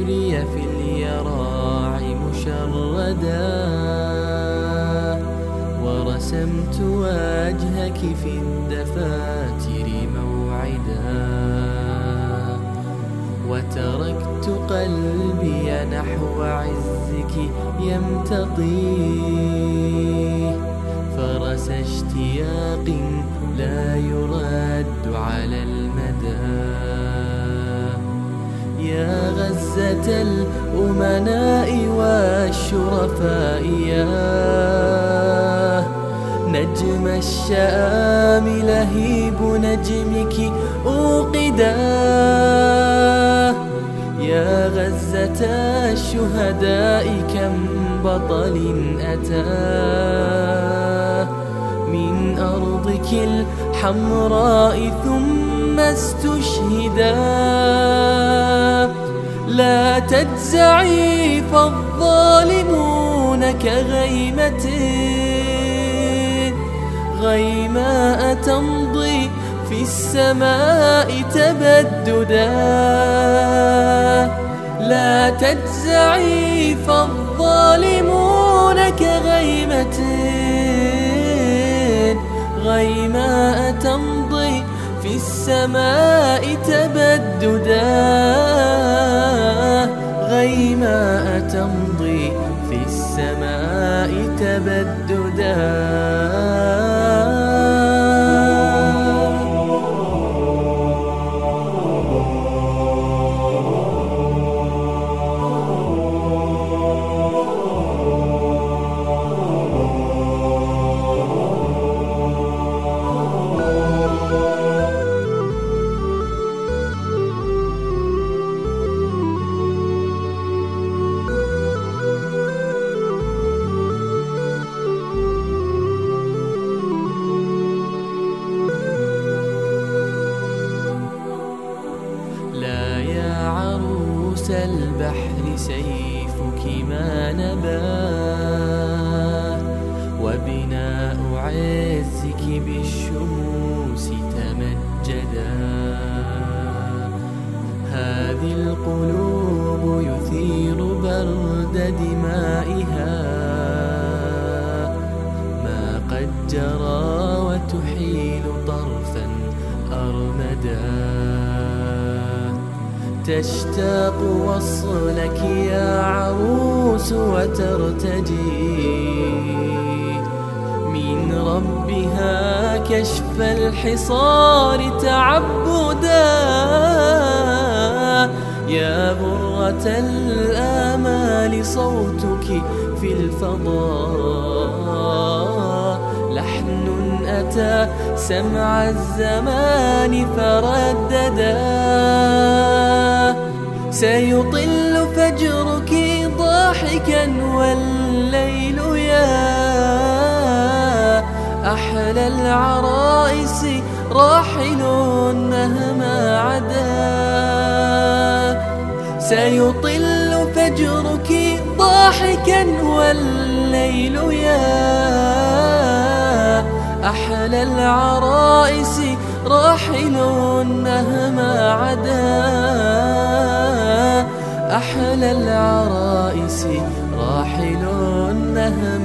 لي في اليراع مشردا ورسمت وجهك في الدفاتر موعدا وتركت قلبي نحو عزك يمتطي فرس اشتياق لا يرد على المدى يا غزة الأمناء والشرفاء يا نجم الشآم لهيب نجمك أوقدا. يا غزة الشهداء كم بطل أتى. من أرضك الحمراء ثم استشهدا. لا تجزعي فالظالمون كغيمة. غيماء تمضي في السماء تبددا. لا تجزعي فالظالمون كغيمة. غيماء تمضي السماء تبددا غيماء تمضي في السماء تبددا. البحر سيفك ما نبا وبناء عزك بالشموس تمجدا هذه القلوب يثير برد دمائها ما قد جرى وتحيل طرفا أرمدا تشتاق وصلك يا عروس وترتجي من ربها كشف الحصار تعبدا. يا برة الآمال صوتك في الفضاء لحن أتى سمع الزمان فرددا. سيطل فجرك ضاحكا والليل يا أحلى العرائس راحل مهما عدا. سيطل فجرك ضاحكا والليل يا أحلى العرائس راحل مهما عدا. أحلى العرائس راحل عدا